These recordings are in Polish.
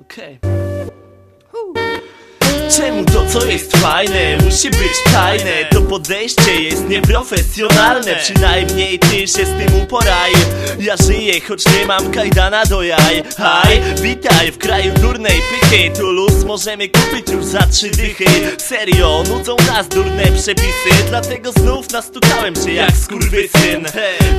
Okej. Czemu to co jest fajne musi być tajne? To podejście jest nieprofesjonalne. Przynajmniej ty się z tym uporaj. Ja żyję, choć nie mam kajdana do jaj. Haj, witaj w kraju durnej pychy. Tu luz możemy kupić już za trzy dychy. Serio, nudzą nas durne przepisy. Dlatego znów nastukałem się jak skurwysyn.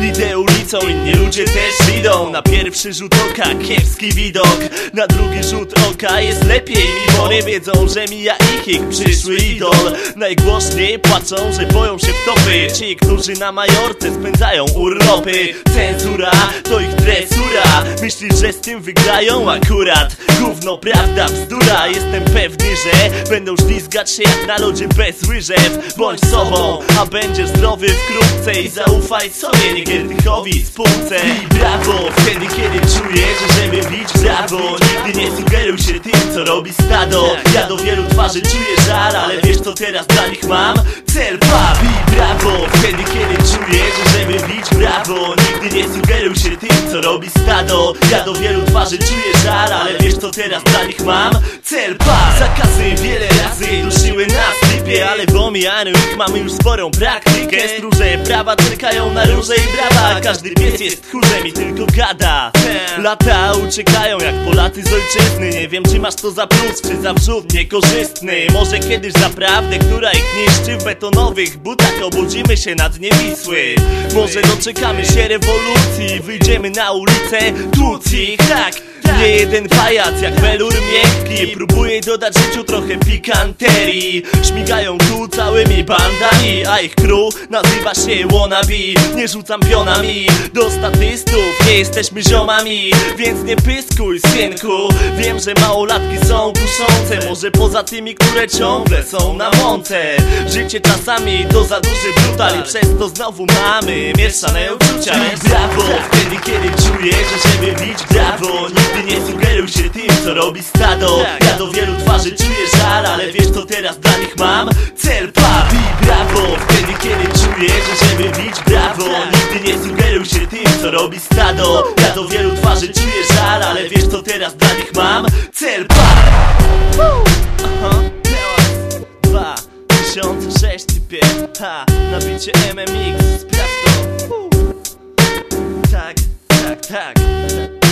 Idę ulicą, inni ludzie też idą Na pierwszy rzut oka kiepski widok Na drugi rzut oka jest lepiej. Mi Bo nie wiedzą, że mija ich ich przyszły idol. Najgłośniej płaczą, że boją się w topy. Ci, którzy na Majorce spędzają urlopy. Cenzura to ich dresura. Myślisz, że z tym wygrają akurat. Gówno, prawda, bzdura. Jestem pewny, że będą ślizgać się jak na lodzie bez łyżew. Bądź sobą, a będziesz zdrowy wkrótce I zaufaj sobie, nie Giertychowi spółce. I brawo, wtedy kiedy czujesz, żeby bić brawo. Nigdy nie sugeruj się tym, co robi stado. Ja do wielu twarzy czuję żal, ale wiesz co teraz dla nich mam? Cel, pap i. Brawo, wtedy kiedy czujesz, żeby bić brawo. Nigdy nie sugeruj się tym, co robi stado. Ja do wielu twarzy czuję żal, ale wiesz co teraz dla nich mam? Cel, pap Zakazy wiele razy dusiły nas typie Ale w omijaniu ich mamy już sporą praktykę. Stróże prawa czekają na róże i brawa. Każdy pies jest tchórzem i tylko gada Lata uciekają jak Polacy z ojczyzny. Nie wiem czy masz to za plus czy za wrzut niekorzystny. Może kiedyś zaprawdę, która ich niszczy W betonowych butach obudzimy się na dnie Wisły Może doczekamy się rewolucji Wyjdziemy na ulicę, tłuc ich, tak. Nie jeden pajac jak welur miękki Próbuje dodać życiu trochę pikanterii. Śmigają tu całymi bandami A ich crew nazywa się wannabe. Nie rzucam pionami. Do statystów Nie jesteśmy ziomami, więc nie pyskuj synku. Wiem, że małolatki są kuszące Może poza tymi, które ciągle są na mące. Życie czasami to za duży brutal I przez to znowu mamy mieszane uczucia. Brawo, wtedy kiedy czujesz, żeby bić brawo. Nigdy nie sugeruj się tym, co robi stado. Ja do wielu twarzy czuję żal, ale wiesz co teraz dla nich mam? Cel, pap i brawo Wtedy kiedy czujesz, żeby bić brawo. Nigdy nie sugeruj się tym, co robi stado do wielu twarzy czuję żal, ale wiesz co teraz dla nich mam? Cel, pap Aha, dwa, tysiące sześć typie Ha, nabicie MMX, sprawdź to. Tak, tak, tak